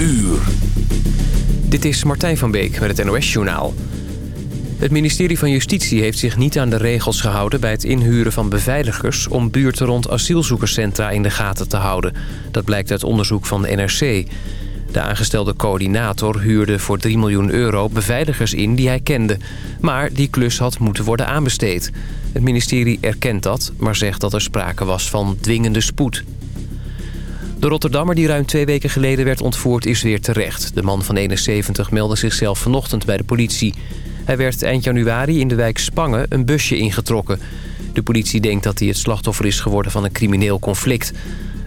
uur. Dit is Martijn van Beek met het NOS-journaal. Het ministerie van Justitie heeft zich niet aan de regels gehouden... bij het inhuren van beveiligers om buurten rond asielzoekerscentra in de gaten te houden. Dat blijkt uit onderzoek van de NRC. De aangestelde coördinator huurde voor 3 miljoen euro beveiligers in die hij kende. Maar die klus had moeten worden aanbesteed. Het ministerie erkent dat, maar zegt dat er sprake was van dwingende spoed. De Rotterdammer die ruim twee weken geleden werd ontvoerd is weer terecht. De man van 71 meldde zichzelf vanochtend bij de politie. Hij werd eind januari in de wijk Spangen een busje ingetrokken. De politie denkt dat hij het slachtoffer is geworden van een crimineel conflict.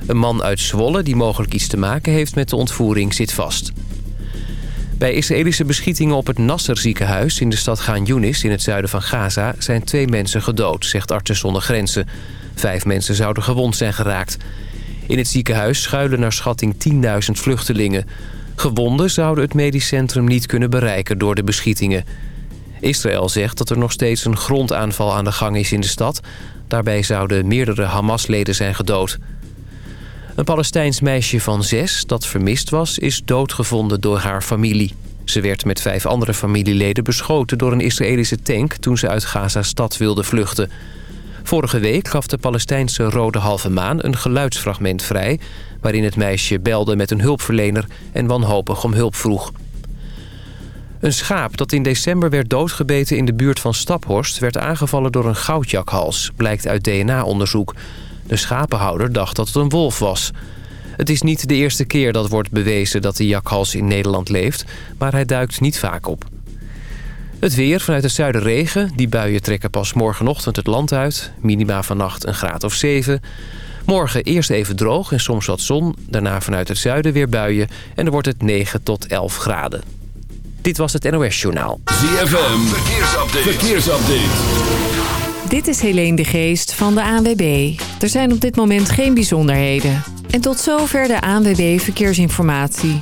Een man uit Zwolle die mogelijk iets te maken heeft met de ontvoering zit vast. Bij Israëlische beschietingen op het Nasser ziekenhuis in de stad Gaan Yunis in het zuiden van Gaza zijn twee mensen gedood, zegt Artsen zonder Grenzen. Vijf mensen zouden gewond zijn geraakt. In het ziekenhuis schuilen naar schatting 10.000 vluchtelingen. Gewonden zouden het medisch centrum niet kunnen bereiken door de beschietingen. Israël zegt dat er nog steeds een grondaanval aan de gang is in de stad. Daarbij zouden meerdere Hamas-leden zijn gedood. Een Palestijns meisje van zes dat vermist was... is doodgevonden door haar familie. Ze werd met vijf andere familieleden beschoten door een Israëlische tank... toen ze uit Gaza-stad wilde vluchten. Vorige week gaf de Palestijnse Rode Halve Maan een geluidsfragment vrij... waarin het meisje belde met een hulpverlener en wanhopig om hulp vroeg. Een schaap dat in december werd doodgebeten in de buurt van Staphorst... werd aangevallen door een goudjakhals, blijkt uit DNA-onderzoek. De schapenhouder dacht dat het een wolf was. Het is niet de eerste keer dat wordt bewezen dat de jakhals in Nederland leeft... maar hij duikt niet vaak op. Het weer vanuit het zuiden regen. Die buien trekken pas morgenochtend het land uit. Minima vannacht een graad of 7. Morgen eerst even droog en soms wat zon. Daarna vanuit het zuiden weer buien. En dan wordt het 9 tot 11 graden. Dit was het NOS Journaal. ZFM, verkeersupdate. verkeersupdate. Dit is Helene de Geest van de ANWB. Er zijn op dit moment geen bijzonderheden. En tot zover de ANWB Verkeersinformatie.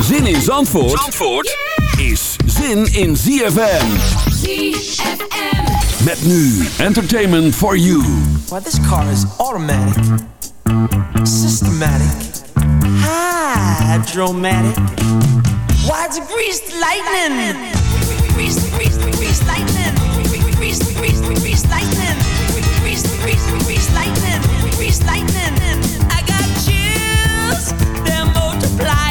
Zin in Zandvoort, Zandvoort is zin in ZFM. ZFM. Met nu Entertainment for You. Well, this car is automatic, systematic, hydromatic. Why, it's greased lightning. Greased, greased, greased lightning. Greased, greased, greased lightning. Greased, greased, greased lightning. Greased lightning. I got chills, they're multiplying.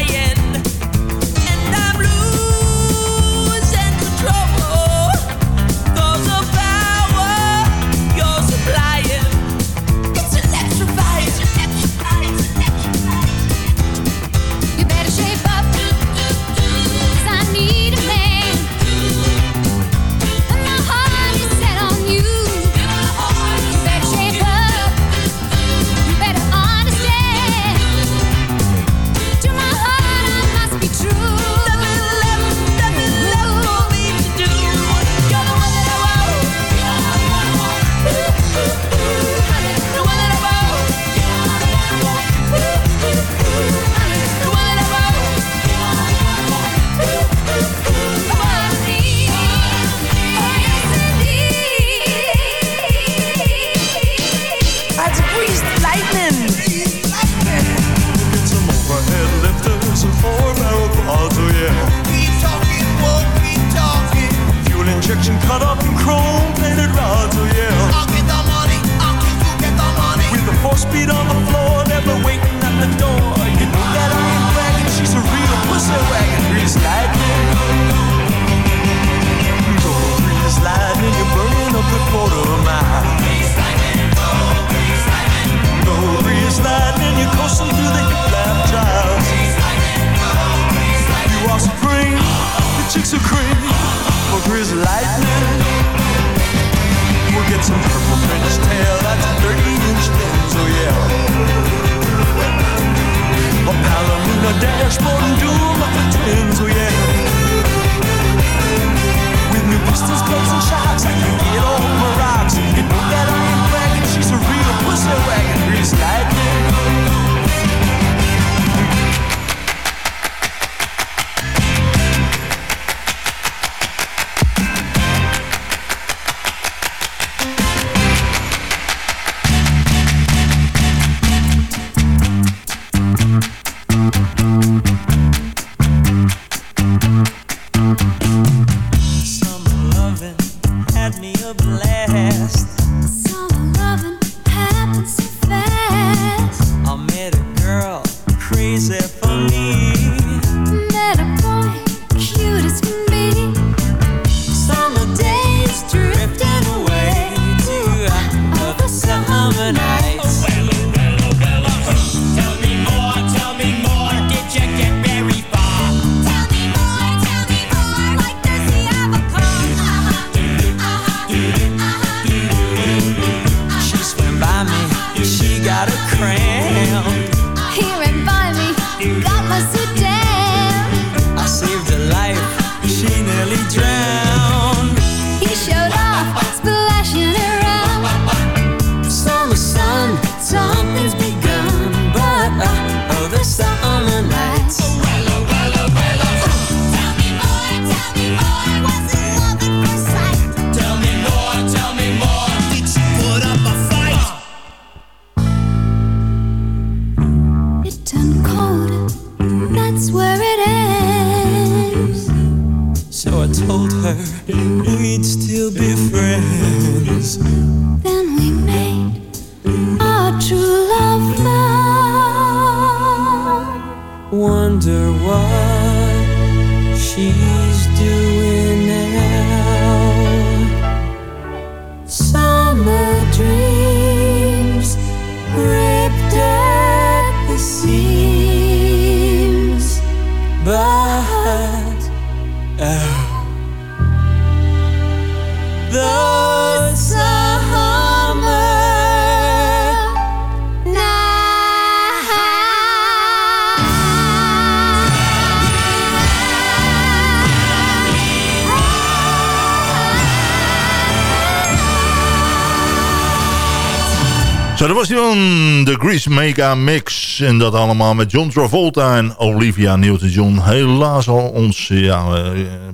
Mix. En dat allemaal met John Travolta en Olivia Newton-John. Helaas al ons ja, eh,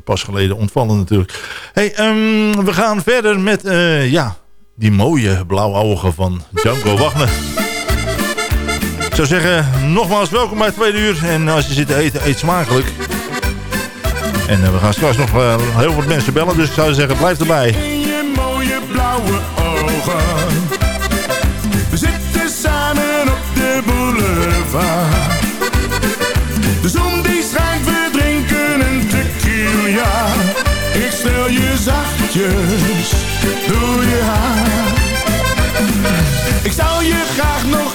pas geleden ontvallen natuurlijk. Hey, ehm, we gaan verder met eh, ja, die mooie blauwe ogen van Django Wagner. Ik zou zeggen, nogmaals welkom bij tweede uur. En als je zit te eten, eet smakelijk. En eh, we gaan straks nog heel wat mensen bellen. Dus ik zou zeggen, blijf erbij. in je mooie blauwe ogen. De boulevard. De zon die schijnt, we drinken een tequila. Ik stel je zachtjes door je haar. Ik zou je graag nog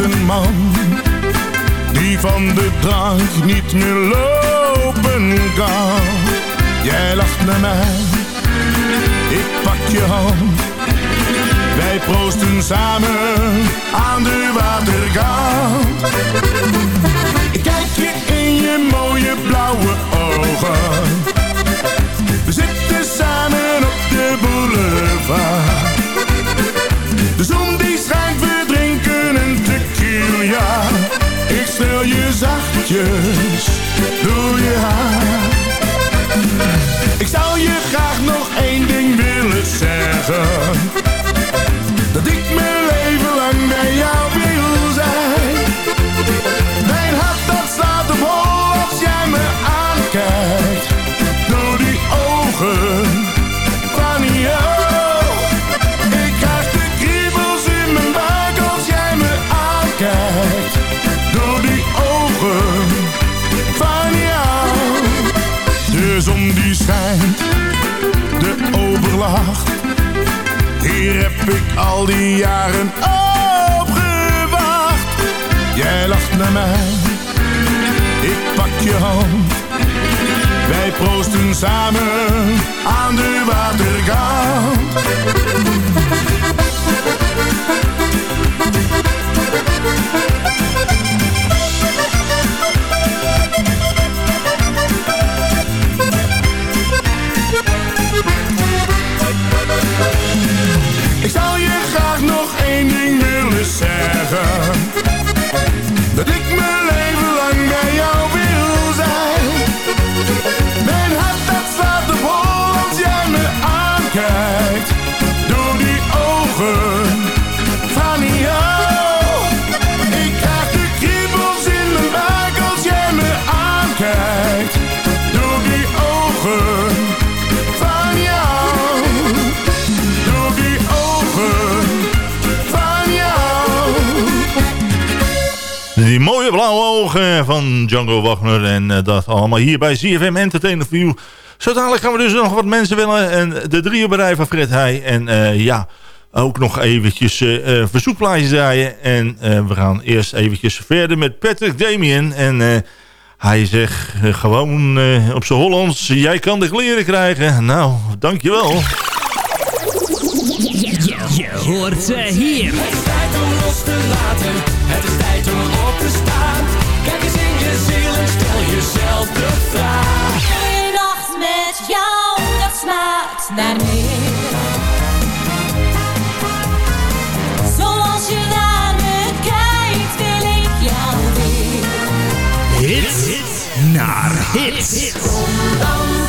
een man. Die van de drank niet meer lopen kan. Jij lacht naar mij, ik pak je hand. Wij proosten samen aan de waterkant. Ik kijk je in je mooie blauwe ogen. We zitten samen op de boulevard. Je zachtjes door je haar. Ik zou je graag nog één ding willen zeggen. Al die jaren op gewacht. Jij lacht naar mij, ik pak je hand. Wij proosten samen aan de waterkant. Één ding willen zeggen. Dat ik mijn leven blauwe ogen van Django Wagner. En eh, dat allemaal hier bij ZFM Entertainment for You. Zo dadelijk gaan we dus nog wat mensen willen. En de drieënberij van Fred Heij. En eh, ja, ook nog eventjes eh verzoekplaatjes draaien. En eh, we gaan eerst eventjes verder met Patrick Damien. En eh, hij zegt gewoon eh, op zijn Hollands. Jij kan de kleren krijgen. Nou, dankjewel. Je hoort ze hier. Het is tijd om los te laten, het is tijd om naar meer. Zoals je naar me kijkt, wil ik jou weer. Hits naar hits. Kom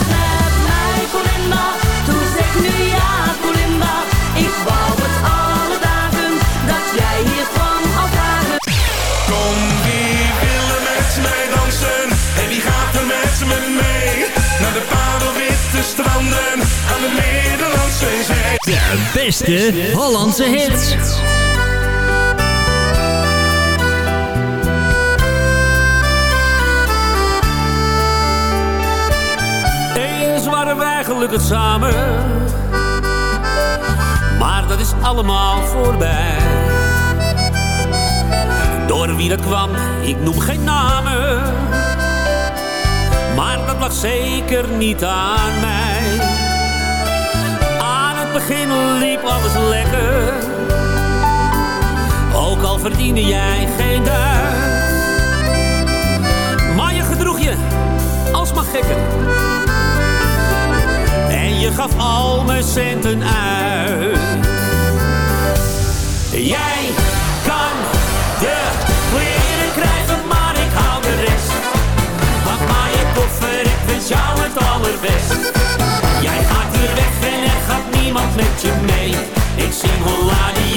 De beste Hollandse hits. Eens waren wij gelukkig samen. Maar dat is allemaal voorbij. Door wie dat kwam, ik noem geen namen. Maar dat lag zeker niet aan mij. Begin liep alles lekker. Ook al verdiende jij geen duit. Maar je gedroeg je alsmaar gekker. En je gaf al mijn centen uit. Jij kan de kleren krijgen, maar ik hou de rest. Pak maar je koffer, ik wens jou het allerbest. Jij niemand met je mee. Ik zing holla die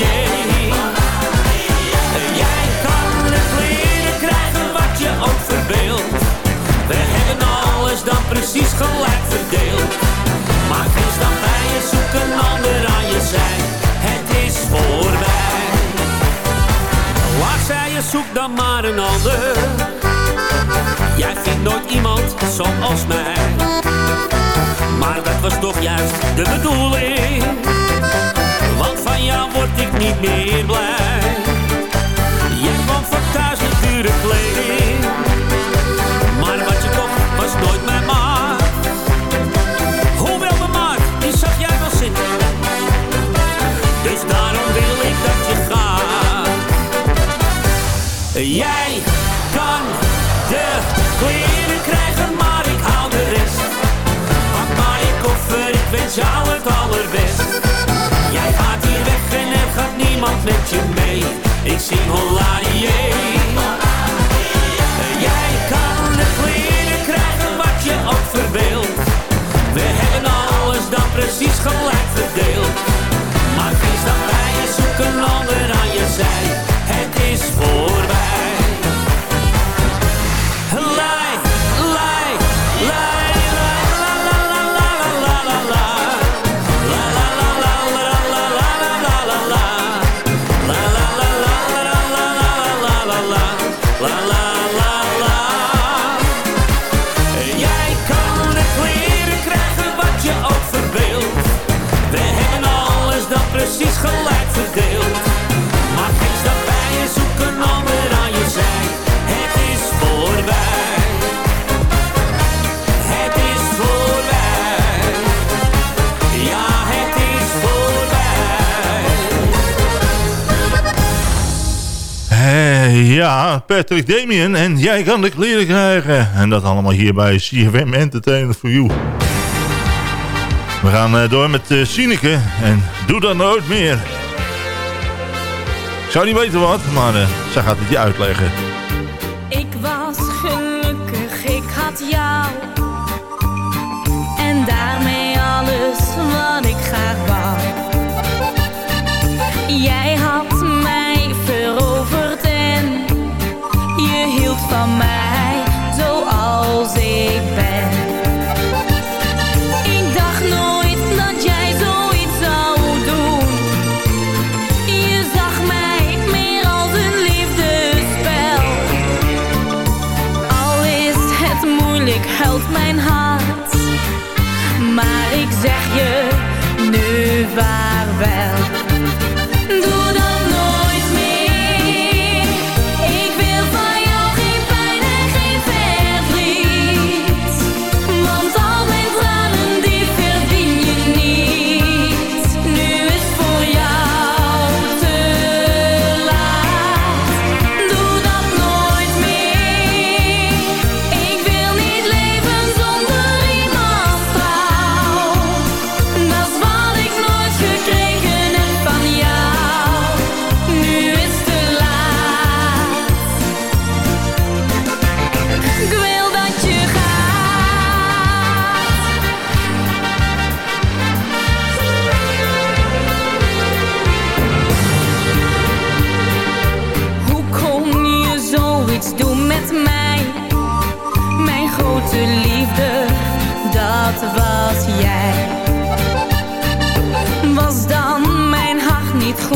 Jij kan de kleren krijgen wat je ook verbeeldt. We hebben alles dan precies gelijk verdeeld. Maar wees dan bij je, zoek een ander aan je zij. Het is voorbij. Waar zij je, zoek dan maar een ander. Jij vindt nooit iemand zoals mij. Maar dat was toch juist de bedoeling. Want van jou word ik niet meer blij. Jij kwam voor thuis met dure kleding. Maar wat je kocht was nooit mijn maat. Hoewel mijn maat, die zag jij wel zitten. Dus daarom wil ik dat je gaat. Jij wens jou het allerbest. Jij gaat hier weg en er gaat niemand met je mee. Ik zing holla Jij kan de kleren krijgen wat je ook verbeeldt. We hebben alles dan precies gelijk verdeeld. Maar wees dan bij je, zoek ja, Patrick Damien en jij kan de kleren krijgen. En dat allemaal hier bij CFM Entertainment for You. We gaan eh, door met uh, Sineke en doe dat nooit meer. Ik zou niet weten wat, maar uh, zij gaat het je uitleggen. Ik was gelukkig, ik had jou. En daarmee alles wat ik graag mij zoals ik ben. Ik dacht nooit dat jij zoiets zou doen. Je zag mij meer als een liefdespel. Al is het moeilijk, huilt mijn hart. Maar ik zeg je nu vaarwel.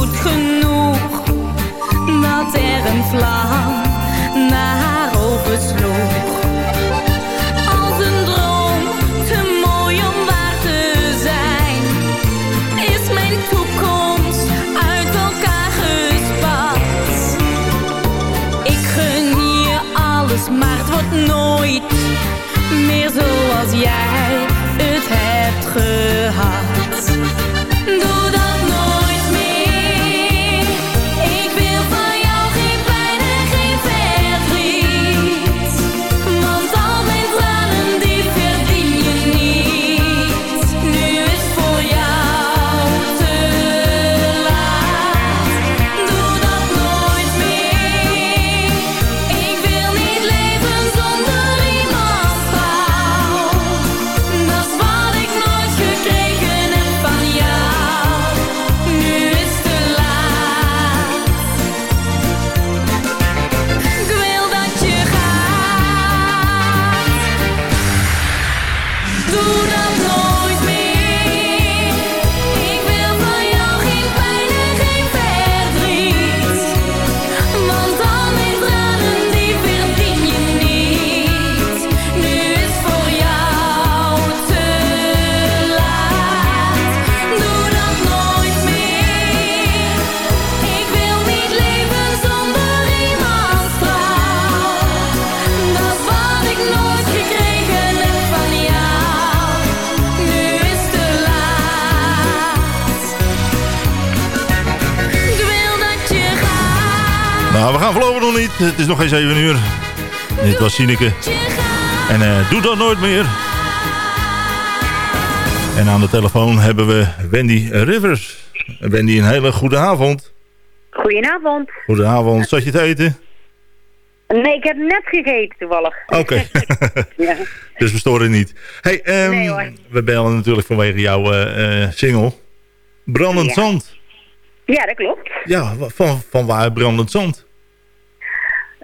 Goed genoeg, dat er een vlam Nou, we gaan voorlopig nog niet. Het is nog geen 7 uur. Dit was Sineke. En eh, doe dat nooit meer. En aan de telefoon hebben we Wendy Rivers. Wendy, een hele goede avond. Goedenavond. Goedenavond. Zat je te eten? Nee, ik heb net gegeten toevallig. Oké. Ja. dus we storen niet. Hey, Nee, hoor. we bellen natuurlijk vanwege jouw eh, eh, single. Brandend Ja. Zand. ja, dat klopt. Ja, van, van waar Brandend Zand?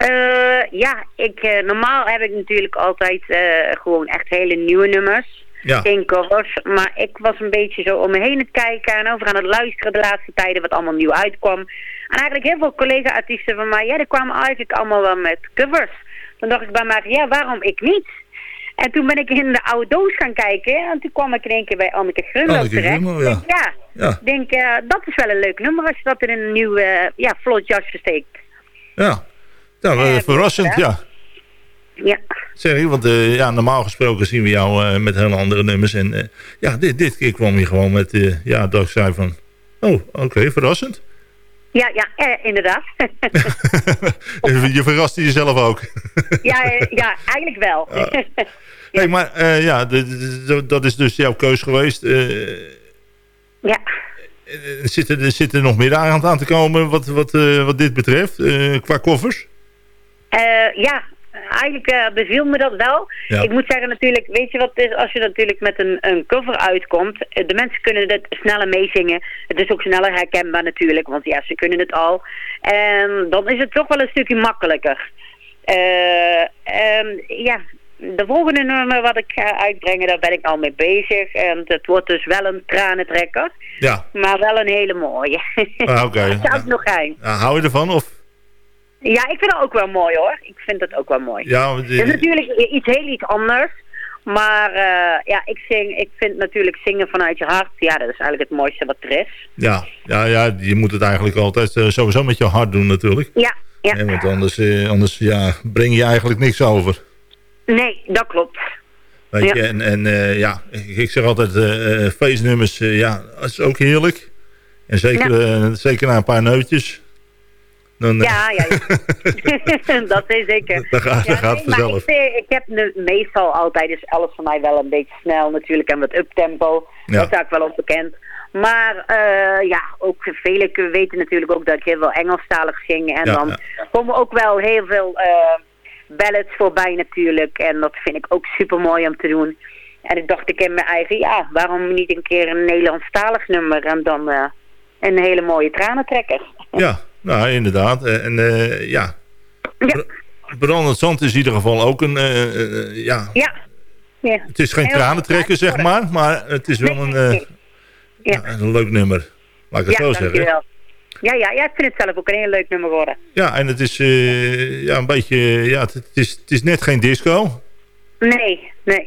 Eh, ja, ik, eh, normaal heb ik natuurlijk altijd eh, gewoon echt hele nieuwe nummers. Ja. Geen covers. Maar ik was een beetje zo om me heen het kijken en over aan het luisteren de laatste tijden wat allemaal nieuw uitkwam. En eigenlijk heel veel collega-artiesten van mij, ja, die kwamen eigenlijk allemaal wel met covers. Dan dacht ik bij mij, ja, waarom ik niet? En toen ben ik in de oude doos gaan kijken en toen kwam ik in één keer bij Anneke Grunlo terecht. Grunlo, ja. Ja, Ja. ik denk, dat is wel een leuk nummer als je dat in een nieuw, eh, ja, vlot jasje steekt. Ja. Ja, wel Eh, verrassend, ja. ja. Ja. Zeg je, want eh, ja, normaal gesproken zien we jou eh, met hele andere nummers. En ja, dit, dit keer kwam je gewoon met, ja, dat ik zei van... Oh, oké, verrassend. Ja, ja, eh, inderdaad. je verraste jezelf ook. ja, ja, eigenlijk wel. hey, maar eh, ja, de- de- de- dat is dus jouw keus geweest. Ja. zitten, er zitten nog meer aan aan te komen wat, wat, wat dit betreft, qua koffers? Eh, ja, eigenlijk eh, beviel me dat wel. Ja. Ik moet zeggen natuurlijk, weet je wat het is als je natuurlijk met een, een cover uitkomt. eh, De mensen kunnen het sneller meezingen. Het is ook sneller herkenbaar natuurlijk, want ja, ze kunnen het al. En dan is het toch wel een stukje makkelijker. Ehm, ja, de volgende nummer wat ik ga uitbrengen, daar ben ik al mee bezig. En het wordt dus wel een tranentrekker, Ja, maar wel een hele mooie. Ah, oké. Ik nog. Ah, hou je ervan? Of? Ja, ik vind het ook wel mooi hoor. Ik vind het ook wel mooi. Ja, Het is natuurlijk iets heel iets anders. Maar eh, ja, ik, zing, ik vind natuurlijk zingen vanuit je hart, ja, dat is eigenlijk het mooiste wat er is. ja, ja, ja, je moet het eigenlijk altijd eh, sowieso met je hart doen natuurlijk. Ja, ja. Want anders, eh, anders ja, breng je eigenlijk niks over. Nee, dat klopt. Weet Ja. je, en, en ja, ik, zeg altijd, feestnummers, ja, dat is ook heerlijk. En zeker, zeker na een paar neutjes. Dan, eh, Ja, ja, ja. dat is zeker. Dat gaat- dat gaat maar vanzelf. Ik, eh, ik heb meestal altijd, is alles voor mij wel een beetje snel natuurlijk en wat uptempo. Ja. Dat is ook wel onbekend. Maar eh, ja, ook velen weten natuurlijk ook dat ik heel veel Engelstalig zing. En Ja, dan komen ook wel heel veel eh ballads voorbij natuurlijk. En dat vind ik ook super mooi om te doen. En ik dacht ik in mijn eigen, ja, waarom niet een keer een Nederlandstalig nummer en dan een hele mooie tranentrekker. ja, nou inderdaad. Eh, En eh, ja, Ja. Br- brandend zand is in ieder geval ook een... eh, ja, Ja. ja. het is geen tranentrekker, zeg maar. Maar het is wel Nee, een, nee, nee. Ja. een leuk nummer. Laat ik het Ja, zo zeggen. dankjewel. Ja, ja, ja, ik vind het zelf ook een heel leuk nummer worden. Ja, en het is ja, een beetje... Ja, het, het is, het is net geen disco. Nee, nee.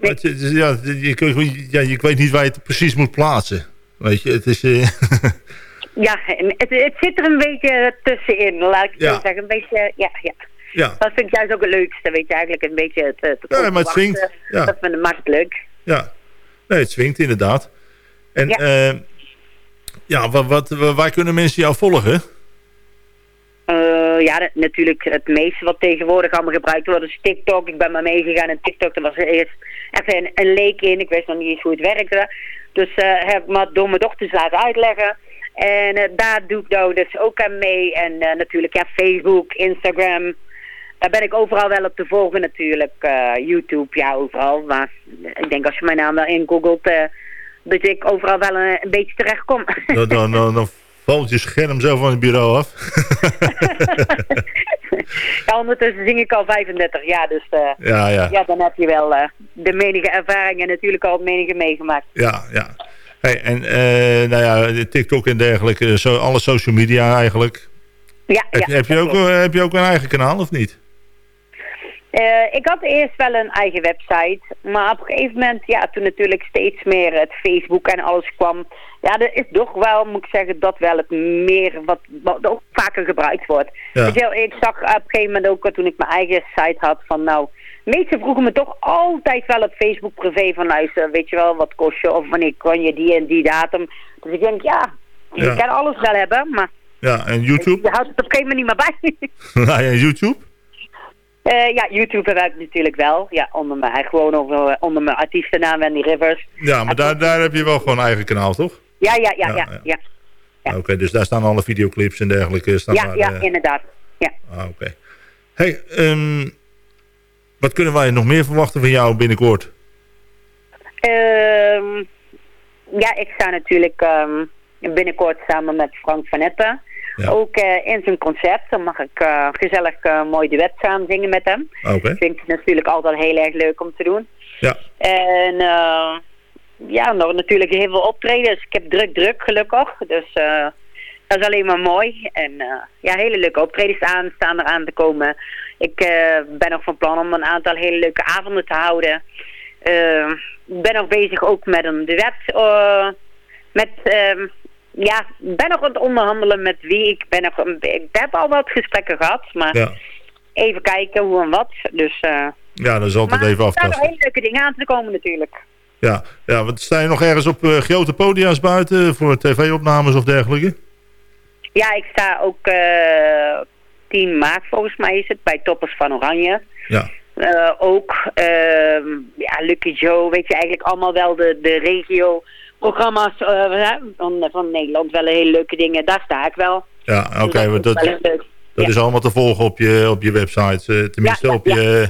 Maar het is- ja, je, ja, je weet niet waar je het precies moet plaatsen. Weet je, het is... Ja, en het, het zit er een beetje tussenin, laat ik het Ja. zo zeggen. Een beetje, ja, ja. ja, Dat vind ik juist ook het leukste, weet je, eigenlijk een beetje het, het Ja, maar het swingt, ja. Dat vind ik maakt het leuk. ja. Nee, het swingt inderdaad. En Ja. ja, ja wat, wat, waar kunnen mensen jou volgen? Eh, ja, dat- natuurlijk het meeste wat tegenwoordig allemaal gebruikt wordt is TikTok. Ik ben maar meegegaan in TikTok. Er was eerst even een, een leek in. Ik wist nog niet eens hoe het werkte. Dus eh, heb ik maar door mijn dochters laten uitleggen. En eh, daar doe ik nou dus ook aan mee. En eh, natuurlijk ja, Facebook, Instagram. Daar ben ik overal wel op te volgen natuurlijk. Eh, YouTube, ja, overal. Maar ik denk als je mijn naam daarin googelt... eh, dat ik overal wel een, een beetje terecht kom. Dan, dan, dan, dan valt je scherm zo van het bureau af. ja, ondertussen zing ik al 35 jaar, dus ja, ja, ja, dan heb je wel de menige ervaring en natuurlijk al het menige meegemaakt. ja, ja. Hey, en eh, nou ja, TikTok en dergelijke, zo, alle social media eigenlijk. Ja, Heb, ja, heb, je dat ook, eh, heb je ook een eigen kanaal of niet? Eh, ik had eerst wel een eigen website, maar op een gegeven moment, ja, toen natuurlijk steeds meer het Facebook en alles kwam, ja, er is toch wel, moet ik zeggen, dat wel het meer wat, wat ook vaker gebruikt wordt. Ja. Ik zag op een gegeven moment ook, toen ik mijn eigen site had, van nou, meesten vroegen me toch altijd wel op Facebook privé van luister, weet je wel, wat kost je of wanneer kan je die en die datum. Dus ik denk, ja, je Ja. kan alles wel hebben, maar Ja, en YouTube? je houdt het op een gegeven moment niet meer bij. nou ja, YouTube? Eh, ja, YouTube heb ik natuurlijk wel. Ja, onder mijn, gewoon over, onder mijn artiestennaam Wendy Rivers. Ja, maar daar, daar heb je wel gewoon eigen kanaal, toch? Ja, ja, ja, Ja, ja, ja. ja. Ja. Oké, dus daar staan alle videoclips en dergelijke. Staan Ja, daar, ja, eh, inderdaad. Ja. ah, oké. Hey, ehm, wat kunnen wij nog meer verwachten van jou binnenkort? Ehm, ja, ik sta natuurlijk ehm, binnenkort samen met Frank van Etten. Ja. Ook eh, in zijn concert. Dan mag ik eh, gezellig eh, mooi duet samen zingen met hem. Ah, Oké, Ik vind het natuurlijk altijd heel erg leuk om te doen. ja. En ja, nog natuurlijk heel veel optredens. Ik heb druk, druk gelukkig. Dus eh, dat is alleen maar mooi. En eh, ja, hele leuke optredens aan, staan eraan te komen. Ik eh, ben nog van plan om een aantal hele leuke avonden te houden. Eh, Ik ben nog bezig ook met een duet. eh, met, ehm, ja, ik ben nog aan het onderhandelen met wie. Ik, ben nog, ik heb al wat gesprekken gehad, maar Ja, even kijken hoe en wat. Dus, eh, ja dat is altijd maar even er staan nog aftasten. hele leuke dingen aan te komen natuurlijk. Ja, ja, want sta je nog ergens op eh, grote podia's buiten voor tv-opnames of dergelijke? Ja, ik sta ook eh 10 maart volgens mij is het bij Toppers van Oranje. Ja, Eh, ook ehm, ja, Lucky Joe, weet je eigenlijk allemaal wel de, de regio programma's eh, van, van Nederland. Wel hele leuke dingen, daar sta ik wel. ja oké, Dus maar dat dat, dat Ja. is allemaal te volgen op je, op je website. tenminste Ja, op je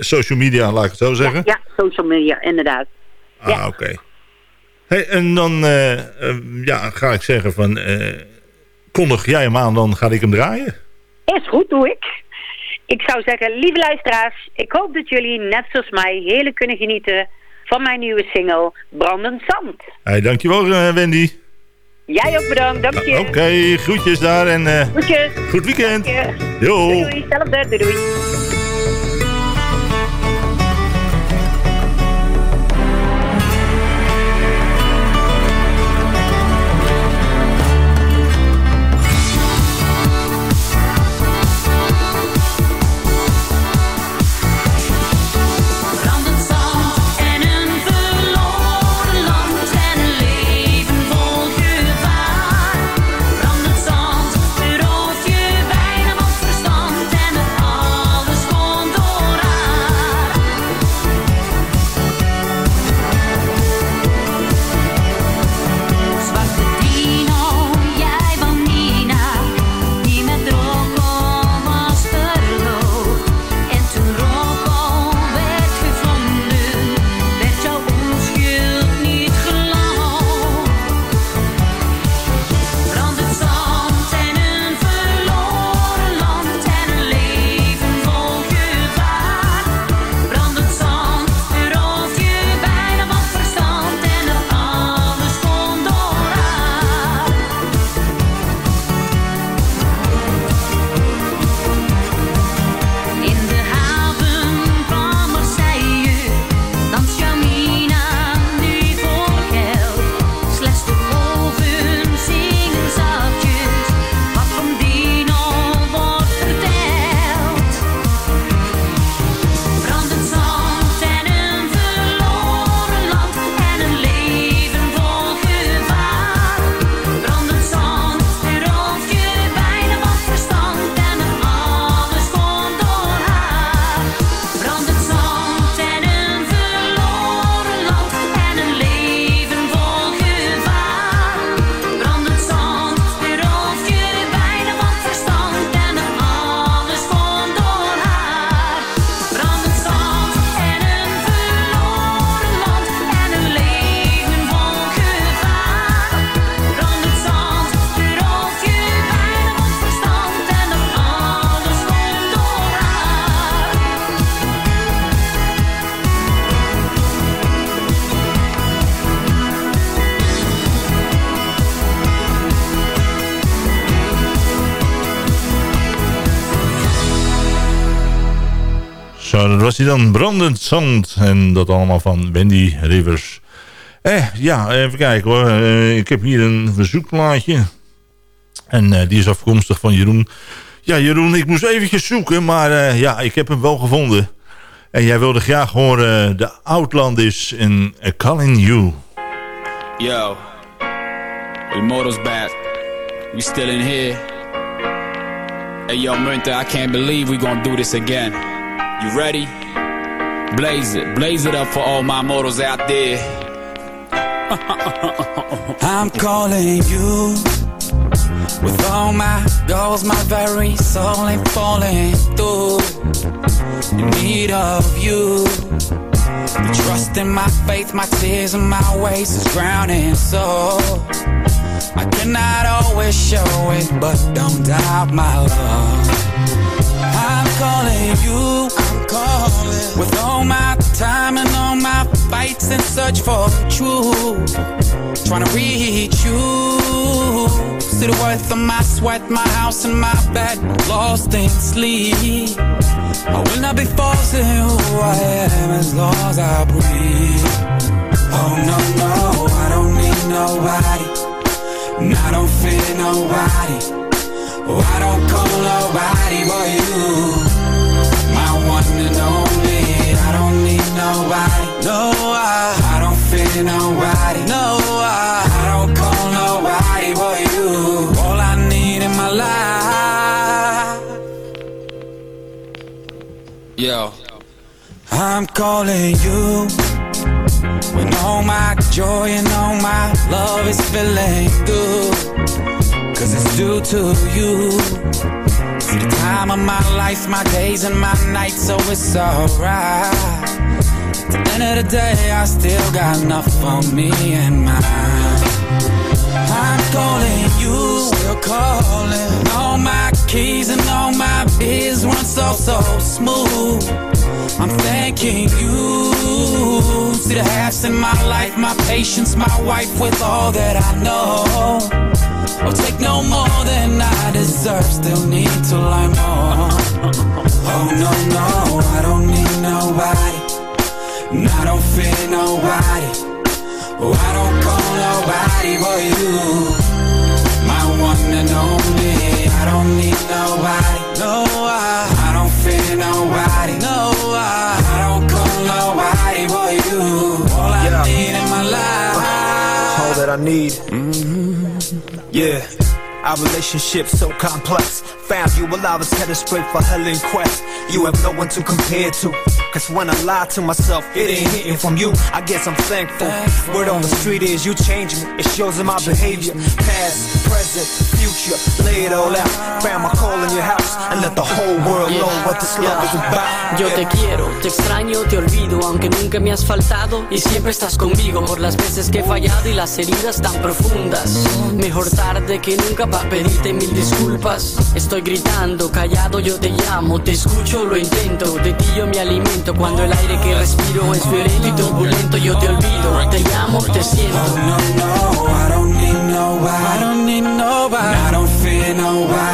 social media, laat ik het zo zeggen. Ja, social media, inderdaad. Ah, ja. oké. Hey, en dan ja, ga ik zeggen van... kondig jij hem aan, dan ga ik hem draaien. Is goed, doe ik. Ik zou zeggen, lieve luisteraars, ik hoop dat jullie net zoals mij heerlijk kunnen genieten van mijn nieuwe single Brandend Zand. Hey, dankjewel eh, Wendy. Jij ook bedankt, dank je. Oké, groetjes daar en eh, Groetjes. goed weekend. Dank je. Jo. Doei, doei, zelfde, doei Zo, dat was hij dan. Brandend Zand. En dat allemaal van Wendy Rivers. Eh, ja, even kijken hoor. Eh, ik heb hier een verzoekplaatje. En eh, die is afkomstig van Jeroen. Ja, Jeroen, ik moest eventjes zoeken. Maar eh, ja, ik heb hem wel gevonden. En jij wilde graag horen de Outlanders in A Calling You. Yo, the motor's back. We still in here. Hey yo, Munta, I can't believe we gonna do this again. You ready? Blaze it, blaze it up for all my mortals out there. I'm calling you with all my goals, my very soul ain't falling through. In need of you. The trust in my faith, my tears and my ways is drowning. So I cannot always show it, but don't doubt my love. Calling you. I'm calling with all my time and all my fights and search for truth. Trying to reach you. See the worth of my sweat, my house and my bed. Lost in sleep. I will not be forced in who I am as long as I breathe. Oh no, no, I don't need nobody. And I don't fear nobody. I don't call nobody but you. My one and only. I don't need nobody. No, I, I don't fear nobody. No, I, I don't call nobody but you. All I need in my life. Yo, I'm calling you. When all my joy and all my love is feeling good. Cause it's due to you. See the time of my life, my days and my nights, so it's alright. At the end of the day, I still got enough for me and mine. I'm calling you, still calling. All my keys and all my biz run so, so smooth. I'm thanking you. See the halves in my life, my patience, my wife with all that I know. I'll take no more than I deserve, still need to learn more. Oh no, no, I don't need nobody. And I don't fear nobody. Oh, I don't call nobody but you. My one and only. I don't need nobody. No, I, I don't fear nobody. No, I, I don't call nobody but you. All I Yeah. need in my life. all that I need. Mm-hmm. Yeah. Our relationship so complex. Found you while I was headed straight for hell in quest. You have no one to compare to. Cause when I lie to myself, it ain't hitting from you. I guess I'm thankful. Word on the street is you change me. It shows in my behavior. Past, present, future. Lay it all out. Found my call in your house. And let the whole world know what this love is about. Yo te quiero, te extraño, te olvido, aunque nunca me has faltado y siempre estás conmigo por las veces que he fallado y las heridas tan profundas. Mejor tarde que nunca para pedirte mil disculpas. Estoy gritando, callado yo te llamo, te escucho, lo intento, de ti yo me alimento cuando el aire que respiro es violento y turbulento. Yo te olvido, te llamo, te siento. No, I don't need nobody. I don't need nobody. I don't fear nobody.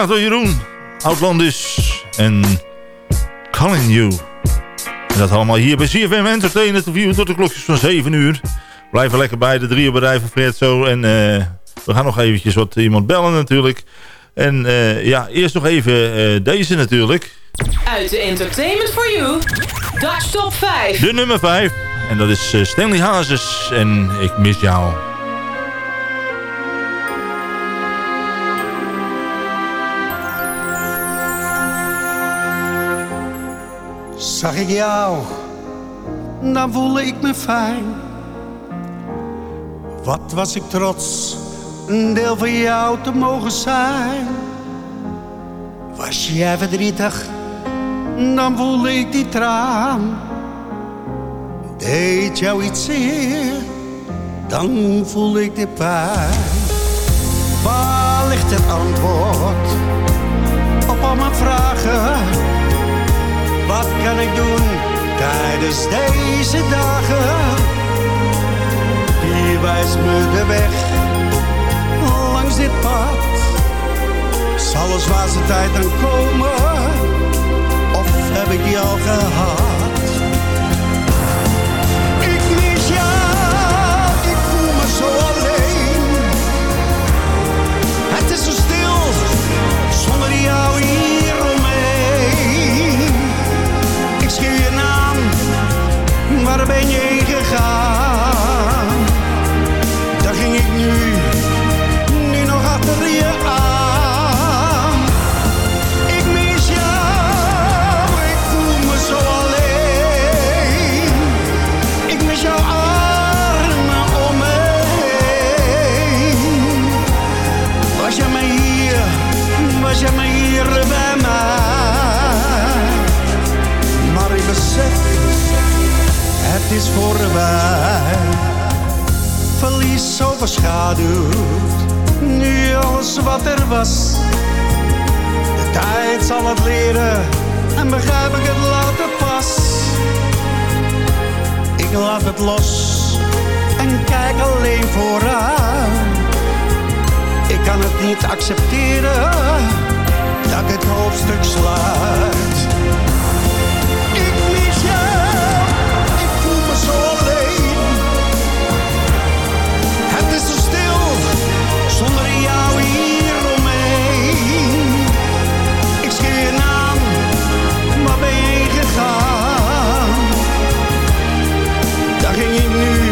Aangevraagd door Jeroen. Outlandis en Calling You. En dat allemaal hier bij CFM Entertainment View tot de klokjes van 7 uur. Blijf er lekker bij, de drie bedrijven Fred zo. En eh, we gaan nog eventjes wat iemand bellen natuurlijk. En eh, ja, eerst nog even eh, deze natuurlijk. Uit de Entertainment for You, Dutch Top 5. De nummer 5. En dat is Stanley Hazes en Ik mis jou. Zag ik jou, dan voelde ik me fijn. Wat was ik trots, een deel van jou te mogen zijn. Was jij verdrietig, dan voelde ik die traan. Deed jou iets zeer, dan voelde ik de pijn. Waar ligt het antwoord op al mijn vragen? Wat kan ik doen tijdens deze dagen? Wie wijst me de weg langs dit pad? Zal de zwaarste tijd dan komen? Of heb ik die al gehad? Ik mis jou, ik voel me zo alleen. Het is zo stil, zonder jou hieromheen. Waar ben je heen gegaan? Daar ging ik nu, nu nog achter je aan. Ik mis jou, ik voel me zo alleen. Ik mis jouw armen om me heen. Was jij maar hier, was jij maar hier bij mij. Maar ik besef, het is voorbij. Verlies overschaduwt, nu alles wat er was. De tijd zal het leren, en begrijp ik het later pas. Ik laat het los, en kijk alleen vooruit. Ik kan het niet accepteren dat dit hoofdstuk sluit. Nu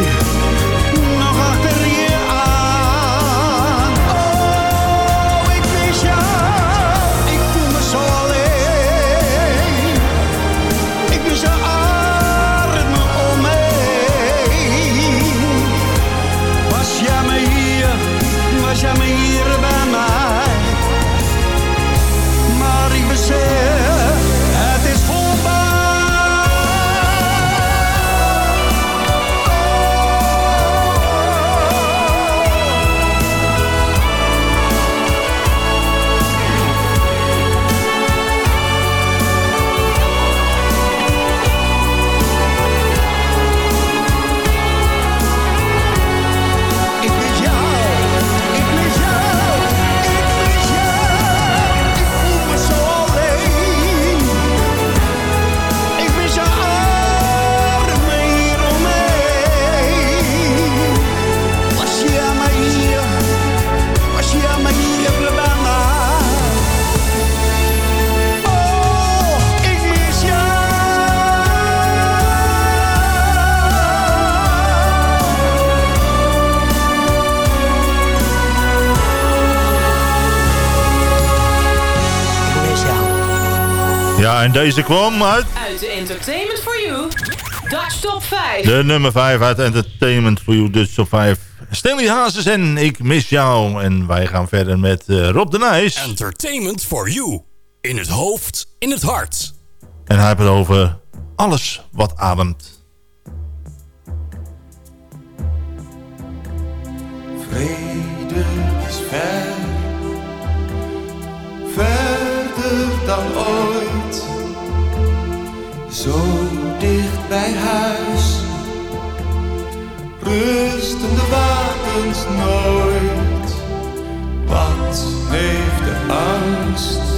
en deze kwam uit Uit de Entertainment for You. Dutch Top 5. de nummer 5 uit Entertainment for You, dus top 5. Stanley Hazes en Ik Mis Jou. En wij gaan verder met eh, Rob de Nijs. Entertainment for you. In het hoofd, in het hart. En hij heeft het over alles wat ademt. Vrede is ver, verder dan ooit. Zo dicht bij huis, rusten de wapens nooit. Wat heeft de angst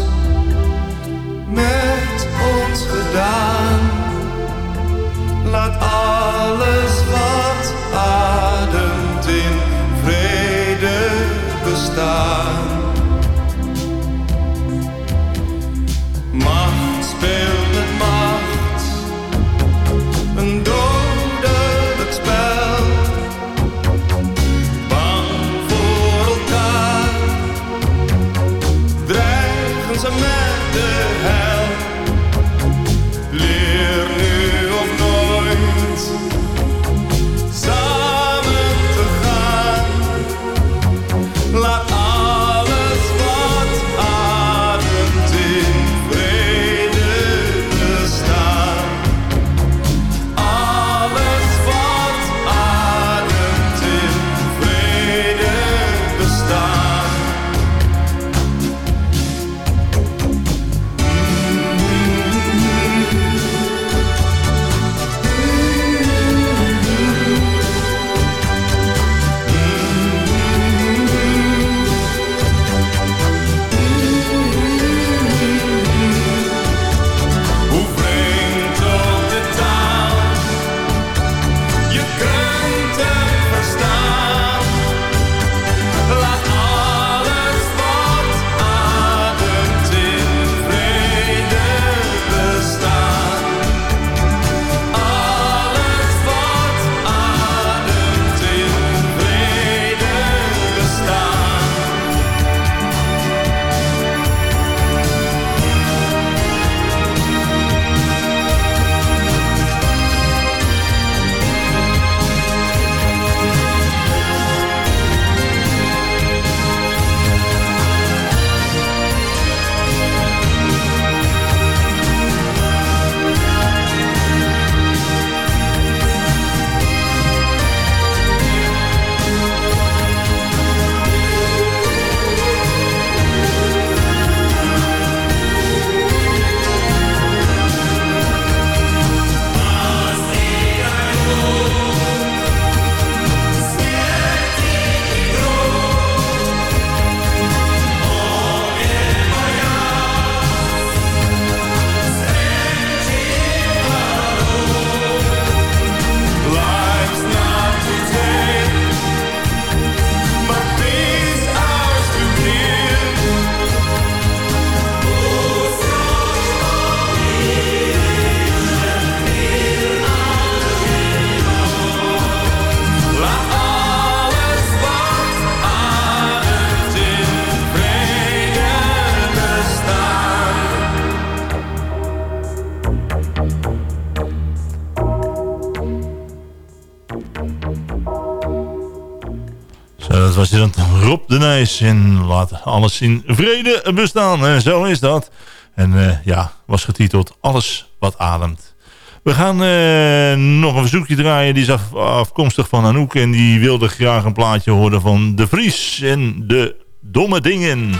Nijs. En laat alles in vrede bestaan. En zo is dat. En eh, ja, was getiteld Alles wat ademt. We gaan eh, nog een verzoekje draaien. Die is af- afkomstig van Anouk. En die wilde graag een plaatje horen van De Vries en de Domme Dingen.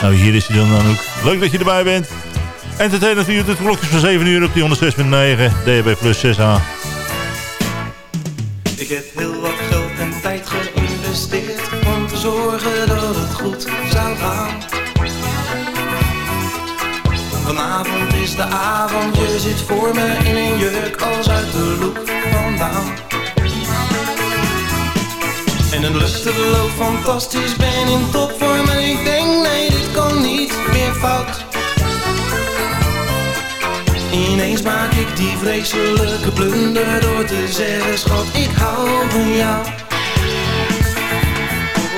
Nou, hier is hij dan Anouk. Leuk dat je erbij bent. Entertainment 4 tot klokjes van 7 uur op die 106.9. DHB plus 6A. Ik heb heel wat Vanavond is de avond, je zit voor me in een jurk als uit de look vandaan. En het lusten loopt fantastisch, ben in topvorm en ik denk nee dit kan niet meer fout. Ineens maak ik die vreselijke blunder door te zeggen Schat, ik hou van jou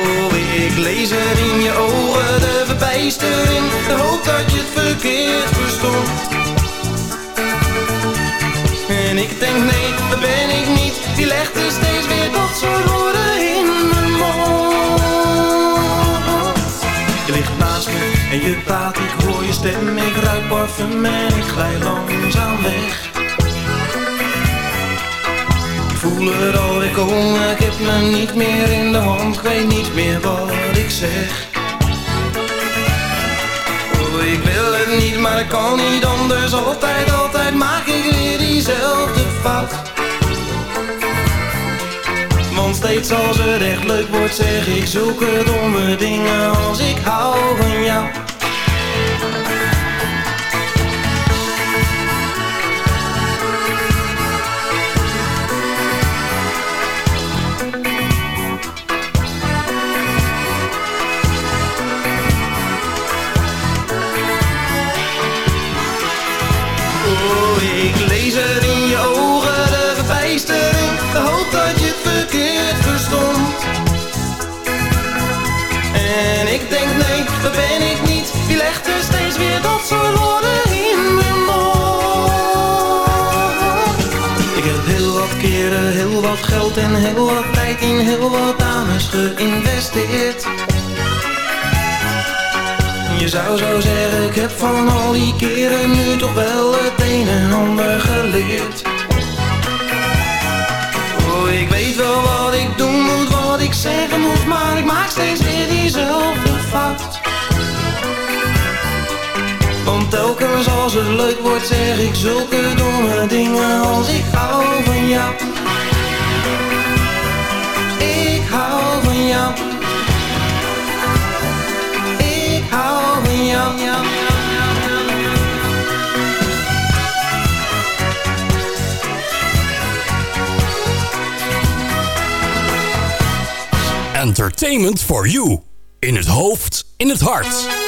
Oh, ik lees er in je ogen de De hoop dat je het verkeerd verstond En ik denk nee, dat ben ik niet. Die legt er steeds weer dat soort woorden in mijn mond. Je ligt naast me en je praat, ik hoor je stem. Ik ruik parfum en ik glij langzaam weg. Ik voel er alweer komen, ik heb me niet meer in de hand. Ik weet niet meer wat ik zeg ik wil het niet, maar ik kan niet anders. Altijd, altijd maak ik weer diezelfde fout. Want steeds als het echt leuk wordt zeg ik zulke domme dingen als ik hou van jou ik denk nee, dat ben ik niet. Die legt er steeds weer dat soort woorden in mijn mond. Ik heb heel wat keren, heel wat geld en heel wat tijd In heel wat dames geïnvesteerd. Je zou zo zeggen, ik heb van al die keren nu toch wel het een en ander geleerd. Oh, ik weet wel wat ik doen moet, wat ik zeggen moet, maar ik maak steeds weer diezelfde Als het leuk wordt, zeg ik zulke domme dingen als ik hou van jou. Ik hou van jou. Ik hou van jou. Entertainment for you. In het hoofd, in het hart.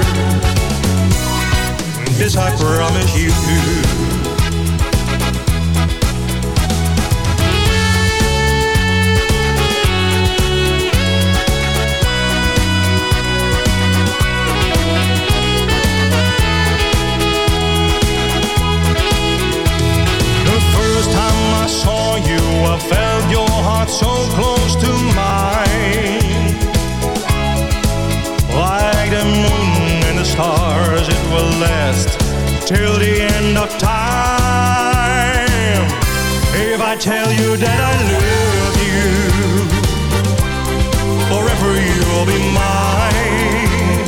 promise you. The first time I saw you, I felt your heart so close of time. If I tell you that I love you, forever you'll be mine.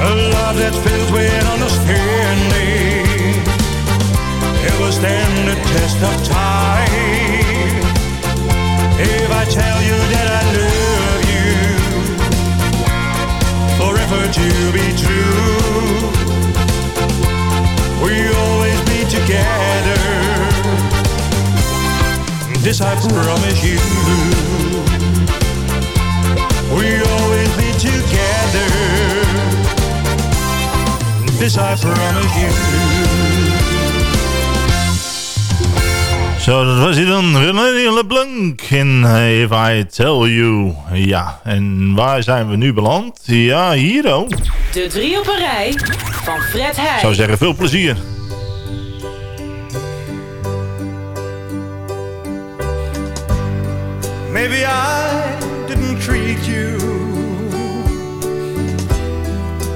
A love that's filled with understanding. It will stand the test of time. If I tell you that I love This I promise you. We always be together. This I promise you. Zo, dat was hij dan. René LeBlanc in If I Tell You. Ja, en waar zijn we nu beland? Ja, hier ook. De drie op een rij van Fred Heij. Ik zou zeggen, veel plezier. Maybe I didn't treat you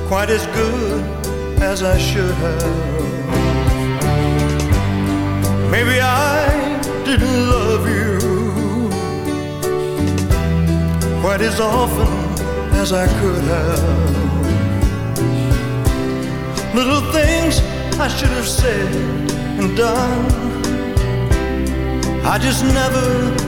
quite as good as I should have. Maybe I didn't love you quite as often as I could have. Little things I should have said and done. I just never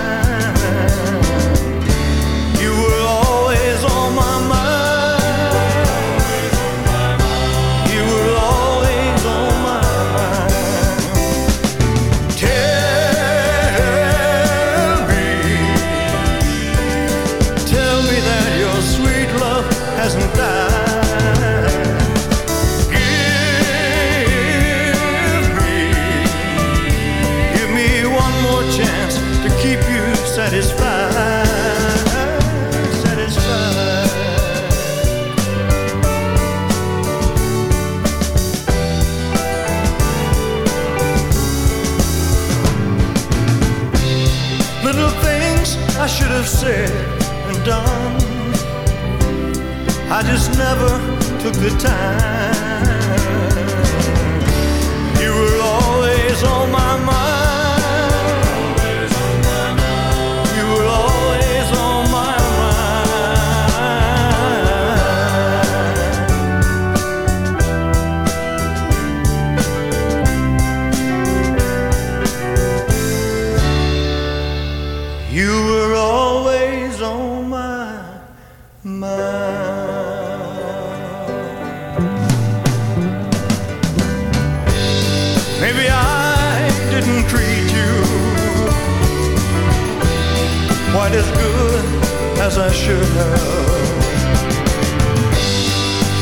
The time.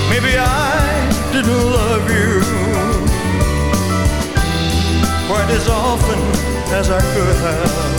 Maybe I didn't love you quite as often as I could have.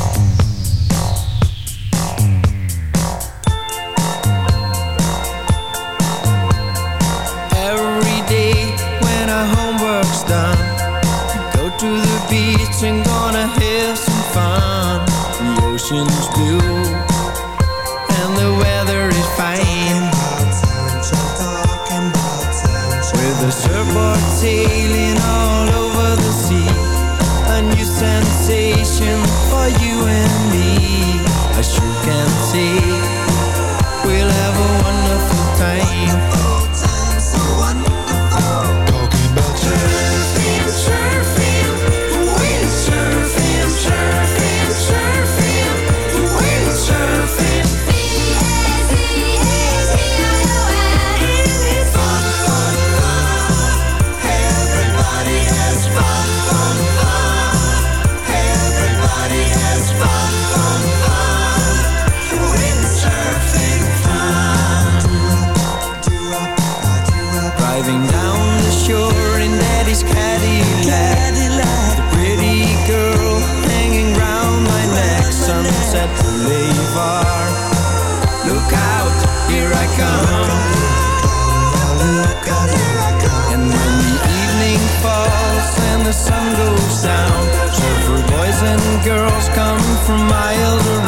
come from miles around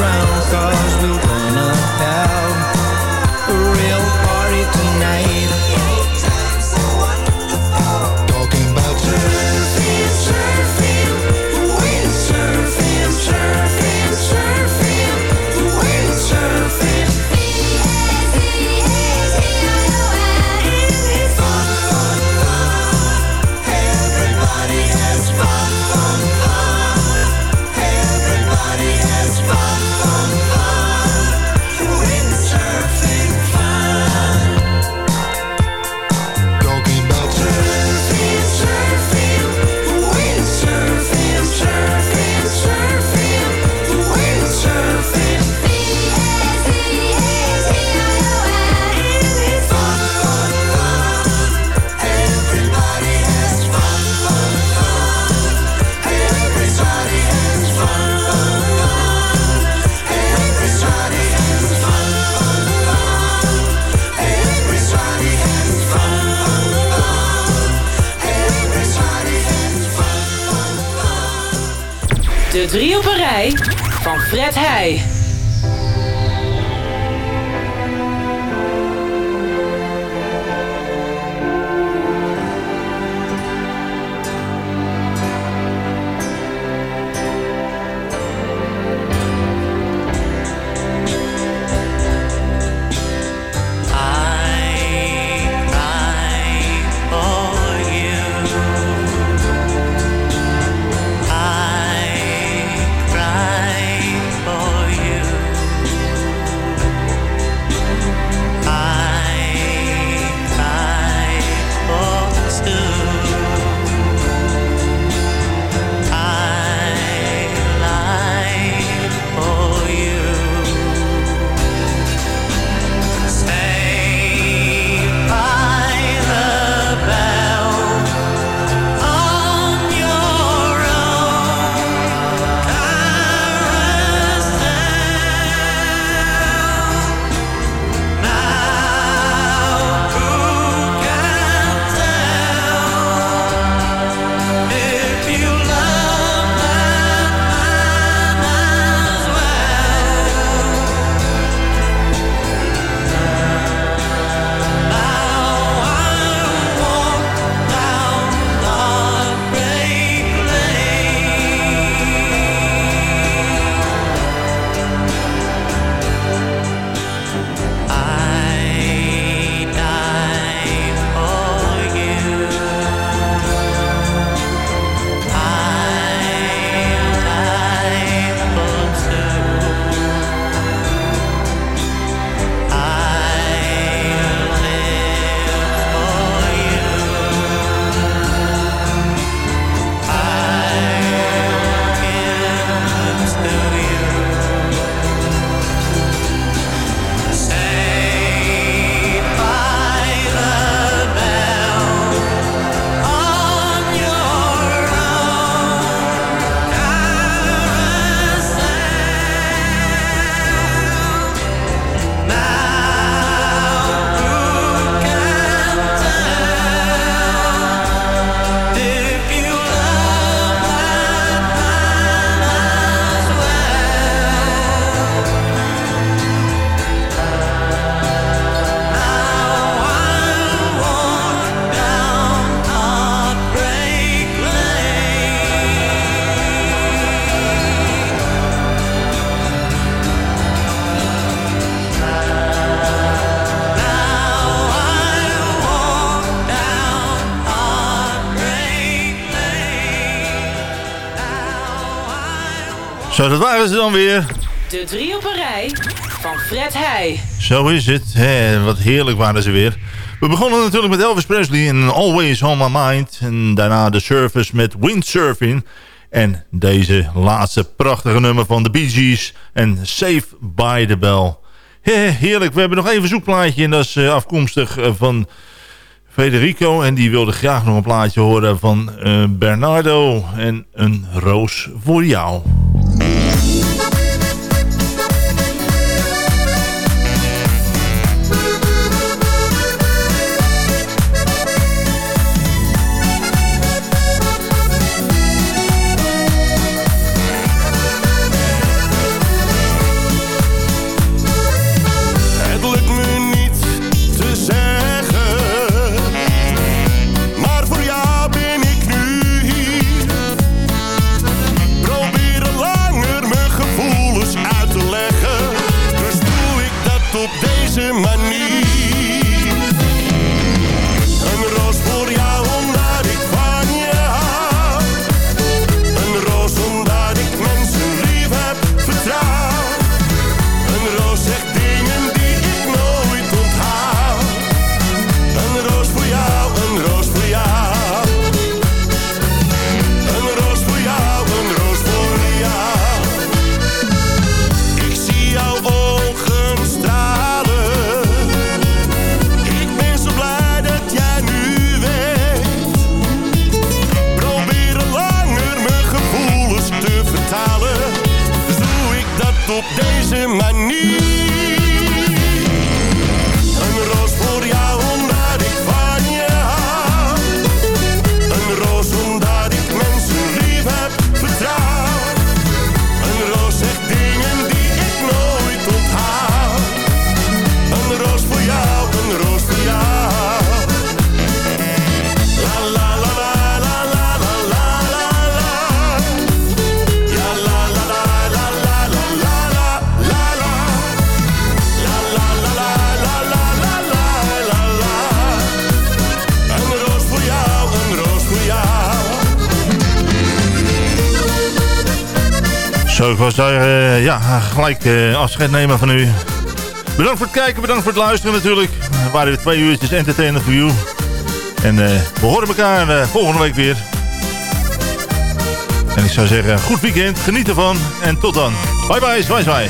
Hey. hay. Zo, dat waren ze dan weer. De drie op een rij van Fred Heij. Zo is het. Hè, wat heerlijk waren ze weer. We begonnen natuurlijk met Elvis Presley en Always On My Mind. En daarna de Surface met Windsurfing. En deze laatste prachtige nummer van de Bee Gees. En Safe by the Bell. Hè, heerlijk. We hebben nog even een zoekplaatje. En dat is eh, afkomstig eh, van Federico. En die wilde graag nog een plaatje horen van eh, Bernardo. En een roos voor jou. Gelijk eh, afscheid nemen van u. Bedankt voor het kijken, bedankt voor het luisteren natuurlijk. We waren weer twee uurtjes entertainment voor you. En eh, we horen elkaar eh, volgende week weer. En ik zou zeggen, goed weekend, geniet ervan en tot dan. Bye bye, zwaai zwaai.